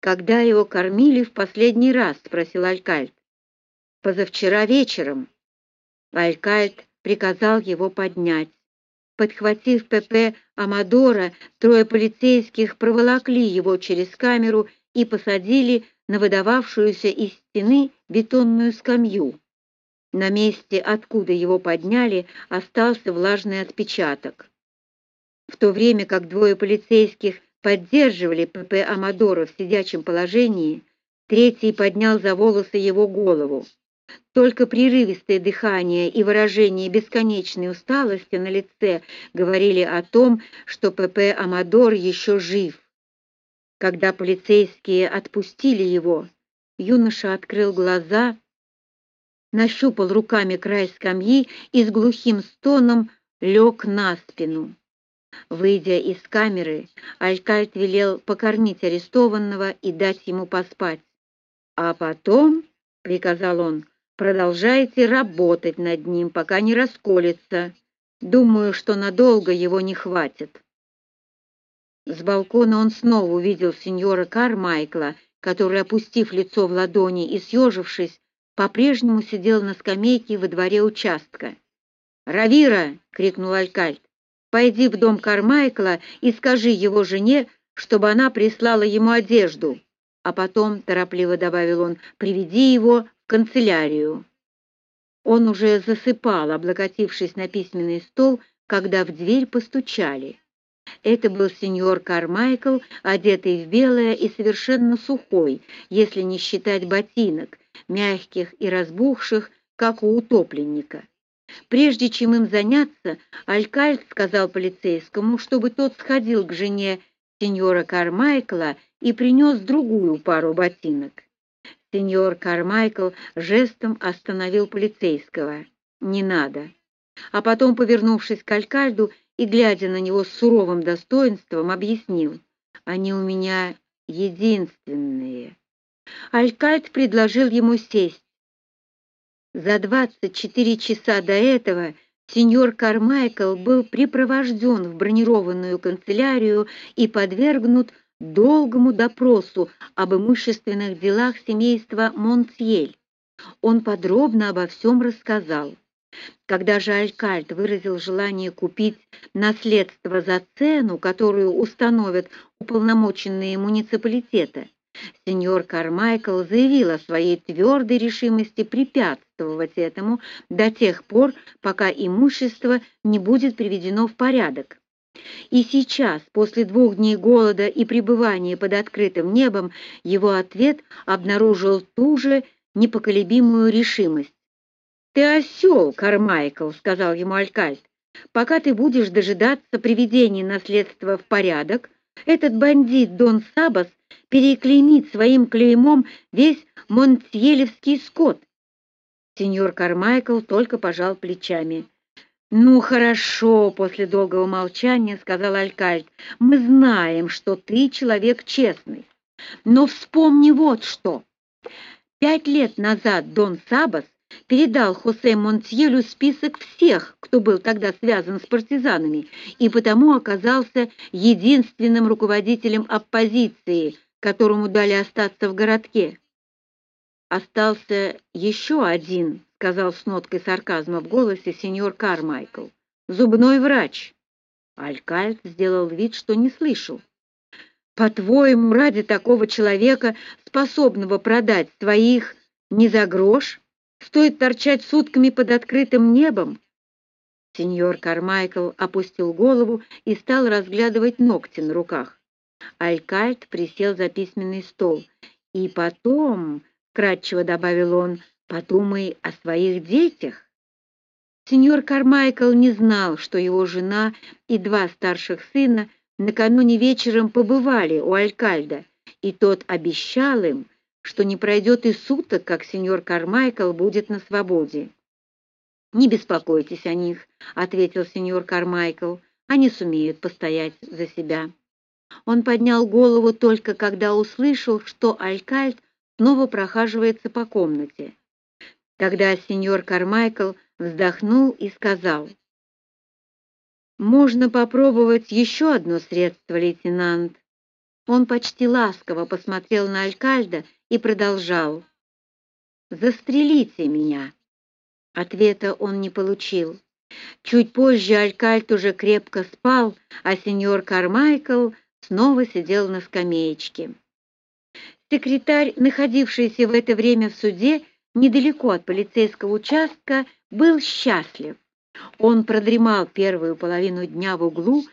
«Когда его кормили в последний раз?» — спросил Алькальд. «Позавчера вечером». Алькальд приказал его поднять. Подхватив ПП Амадора, трое полицейских проволокли его через камеру и посадили на выдававшуюся из стены бетонную скамью. На месте, откуда его подняли, остался влажный отпечаток. В то время как двое полицейских поддерживали П.П. Амадора в сидячем положении, третий поднял за волосы его голову. Только прерывистое дыхание и выражение бесконечной усталости на лице говорили о том, что П.П. Амадор еще жив. Когда полицейские отпустили его, юноша открыл глаза, нащупал руками край скамьи и с глухим стоном лег на спину. Выйдя из камеры, Алькальт велел покормить арестованного и дать ему поспать. «А потом», — приказал он, — «продолжайте работать над ним, пока не расколется. Думаю, что надолго его не хватит». С балкона он снова увидел сеньора Кармайкла, который, опустив лицо в ладони и съежившись, по-прежнему сидел на скамейке во дворе участка. «Равира!» — крикнул Алькальт. Пойди в дом Кармайкла и скажи его жене, чтобы она прислала ему одежду. А потом, торопливо добавил он, приведи его в канцелярию. Он уже засыпал, облокотившись на письменный стол, когда в дверь постучали. Это был сеньор Кармайкл, одетый в белое и совершенно сухой, если не считать ботинок, мягких и разбухших, как у утопленника. Прежде чем им заняться, Алькальд сказал полицейскому, чтобы тот сходил к жене сеньора Кармайкла и принес другую пару ботинок. Сеньор Кармайкл жестом остановил полицейского. «Не надо». А потом, повернувшись к Алькальду и глядя на него с суровым достоинством, объяснил. «Они у меня единственные». Алькальд предложил ему сесть. За 24 часа до этого сеньор Кармайкл был припровожден в бронированную канцелярию и подвергнут долгому допросу об имущественных делах семейства Монтьель. Он подробно обо всем рассказал. Когда же Алькальд выразил желание купить наследство за цену, которую установят уполномоченные муниципалитета, Сеньор Кармайкл заявил о своей твердой решимости препятствовать этому до тех пор, пока имущество не будет приведено в порядок. И сейчас, после двух дней голода и пребывания под открытым небом, его ответ обнаружил ту же непоколебимую решимость. «Ты осел, Кармайкл», — сказал ему Алькальд. «Пока ты будешь дожидаться приведения наследства в порядок, этот бандит Дон Сабас переклеймит своим клеймом весь монтьелевский скот. Сеньор Кармайкл только пожал плечами. «Ну, хорошо», — после долгого молчания сказал Алькальд, — «мы знаем, что ты человек честный. Но вспомни вот что. Пять лет назад Дон Сабас передал Хосе Монтьелю список всех, кто был тогда связан с партизанами, и потому оказался единственным руководителем оппозиции, которому дали остаться в городке. «Остался еще один», — сказал с ноткой сарказма в голосе сеньор Кармайкл. «Зубной врач». Алькальд сделал вид, что не слышал. «По-твоему, ради такого человека, способного продать своих не за грош, стоит торчать сутками под открытым небом?» Сеньор Кармайкл опустил голову и стал разглядывать ногти на руках. Алькальд присел за письменный стол. «И потом, — кратчево добавил он, — подумай о своих детях». Сеньор Кармайкл не знал, что его жена и два старших сына накануне вечером побывали у Алькальда, и тот обещал им, что не пройдет и суток, как сеньор Кармайкл будет на свободе. «Не беспокойтесь о них», — ответил сеньор Кармайкл, — «они сумеют постоять за себя». Он поднял голову только когда услышал, что Алькальд снова прохаживается по комнате. Тогда сеньор Кармайкл вздохнул и сказал, «Можно попробовать еще одно средство, лейтенант. Он почти ласково посмотрел на Алькальда и продолжал. «Застрелите меня!» Ответа он не получил. Чуть позже Алькальд уже крепко спал, а сеньор Кармайкл снова сидел на скамеечке. Секретарь, находившийся в это время в суде, недалеко от полицейского участка, был счастлив. Он продремал первую половину дня в углу,